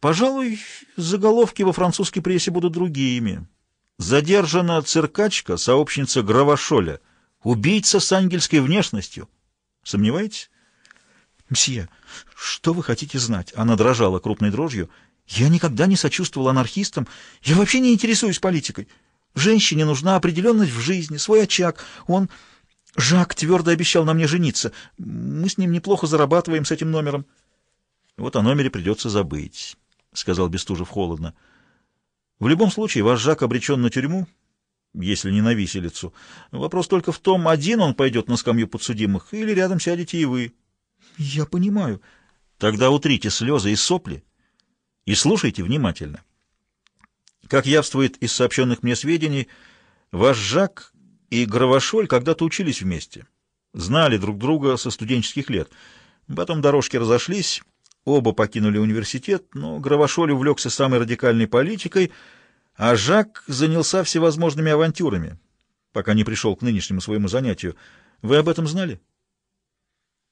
Пожалуй, заголовки во французской прессе будут другими. Задержана циркачка, сообщница Гравошоля, убийца с ангельской внешностью. Сомневаетесь? «Мсье, что вы хотите знать?» Она дрожала крупной дрожью. «Я никогда не сочувствовал анархистам. Я вообще не интересуюсь политикой. Женщине нужна определенность в жизни, свой очаг. Он... Жак твердо обещал на мне жениться. Мы с ним неплохо зарабатываем с этим номером». «Вот о номере придется забыть», — сказал Бестужев холодно. «В любом случае, ваш Жак обречен на тюрьму, если не на виселицу. Вопрос только в том, один он пойдет на скамью подсудимых или рядом сядете и вы». Я понимаю. Тогда утрите слезы и сопли и слушайте внимательно. Как явствует из сообщенных мне сведений, ваш Жак и Гравошоль когда-то учились вместе, знали друг друга со студенческих лет. Потом дорожки разошлись, оба покинули университет, но Гравошоль увлекся самой радикальной политикой, а Жак занялся всевозможными авантюрами, пока не пришел к нынешнему своему занятию. Вы об этом знали? —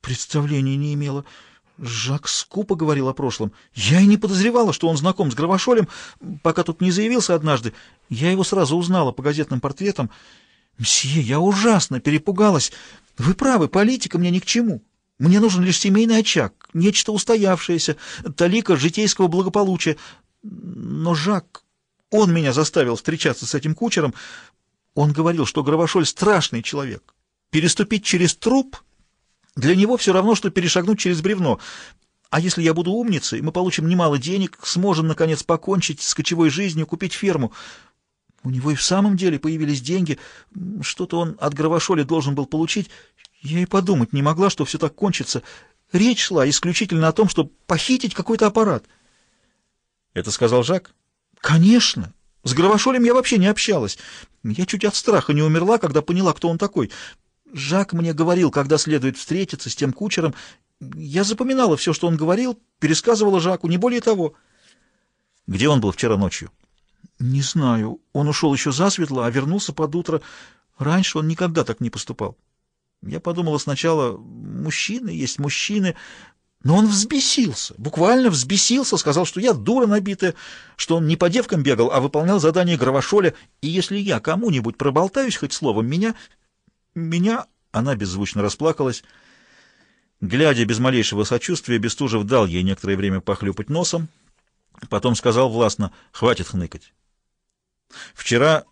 Представления не имела. Жак скупо говорил о прошлом. Я и не подозревала, что он знаком с Гравошолем, пока тут не заявился однажды. Я его сразу узнала по газетным портретам. Мсье, я ужасно перепугалась. Вы правы, политика мне ни к чему. Мне нужен лишь семейный очаг, нечто устоявшееся, талика житейского благополучия. Но Жак, он меня заставил встречаться с этим кучером. Он говорил, что Гравошоль страшный человек. Переступить через труп для него все равно, что перешагнуть через бревно. А если я буду умницей, мы получим немало денег, сможем, наконец, покончить с кочевой жизнью, купить ферму. У него и в самом деле появились деньги. Что-то он от Гравошоли должен был получить. Я и подумать не могла, что все так кончится. Речь шла исключительно о том, чтобы похитить какой-то аппарат. Это сказал Жак? Конечно. С Гравошолем я вообще не общалась. Я чуть от страха не умерла, когда поняла, кто он такой. Жак мне говорил, когда следует встретиться с тем кучером. Я запоминала все, что он говорил, пересказывала Жаку, не более того. Где он был вчера ночью? Не знаю. Он ушел еще засветло, а вернулся под утро. Раньше он никогда так не поступал. Я подумала сначала, мужчины есть мужчины, но он взбесился, буквально взбесился, сказал, что я дура набитая, что он не по девкам бегал, а выполнял задание Гравошоля, и если я кому-нибудь проболтаюсь хоть словом, меня меня...» Она беззвучно расплакалась. Глядя без малейшего сочувствия, Бестужев дал ей некоторое время похлюпать носом, потом сказал властно «Хватит хныкать». «Вчера,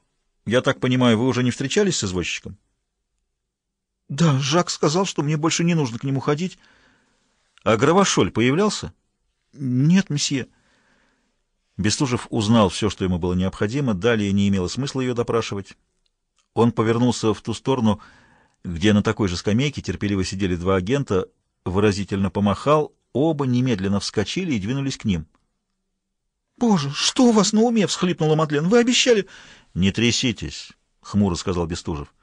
я так понимаю, вы уже не встречались с извозчиком?» «Да, Жак сказал, что мне больше не нужно к нему ходить». «А Гравошоль появлялся?» «Нет, месье». Бестужев узнал все, что ему было необходимо, далее не имело смысла ее допрашивать. Он повернулся в ту сторону, где на такой же скамейке терпеливо сидели два агента, выразительно помахал, оба немедленно вскочили и двинулись к ним. «Боже, что у вас на уме?» — всхлипнула Мадлен. «Вы обещали...» «Не тряситесь», — хмуро сказал Бестужев.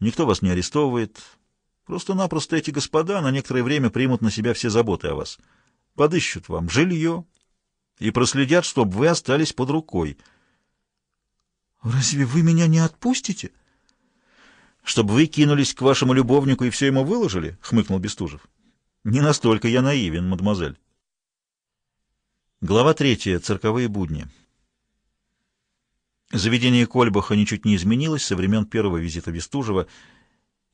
«Никто вас не арестовывает. Просто-напросто эти господа на некоторое время примут на себя все заботы о вас. Подыщут вам жилье и проследят, чтобы вы остались под рукой». «Разве вы меня не отпустите?» «Чтобы вы кинулись к вашему любовнику и все ему выложили?» — хмыкнул Бестужев. «Не настолько я наивен, мадемуазель». Глава третья. Цирковые будни. Заведение Кольбаха ничуть не изменилось со времен первого визита Бестужева.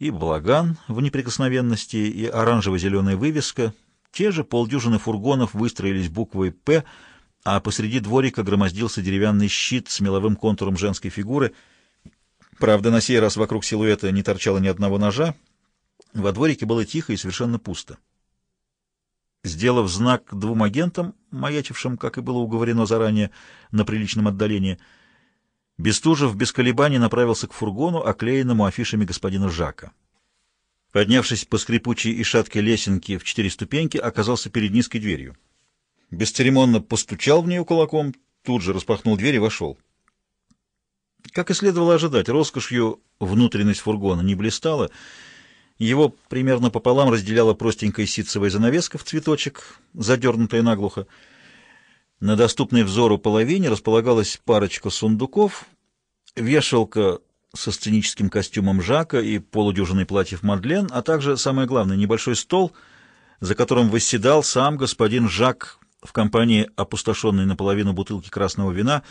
И балаган в неприкосновенности, и оранжево-зеленая вывеска. Те же полдюжины фургонов выстроились буквой «П», а посреди дворика громоздился деревянный щит с меловым контуром женской фигуры. Правда, на сей раз вокруг силуэта не торчало ни одного ножа. Во дворике было тихо и совершенно пусто. Сделав знак двум агентам, маячившим, как и было уговорено заранее, на приличном отдалении, Бестужев без колебаний направился к фургону, оклеенному афишами господина Жака. Поднявшись по скрипучей и шаткой лесенке в четыре ступеньки, оказался перед низкой дверью бесцеремонно постучал в нее кулаком, тут же распахнул дверь и вошел. Как и следовало ожидать, роскошью внутренность фургона не блистала. Его примерно пополам разделяла простенькая ситцевая занавеска в цветочек, задернутая наглухо. На доступной взору половине располагалась парочка сундуков, вешалка со сценическим костюмом Жака и полудюжиной платьев Мадлен, а также, самое главное, небольшой стол, за которым восседал сам господин Жак в компании опустошенной наполовину бутылки красного вина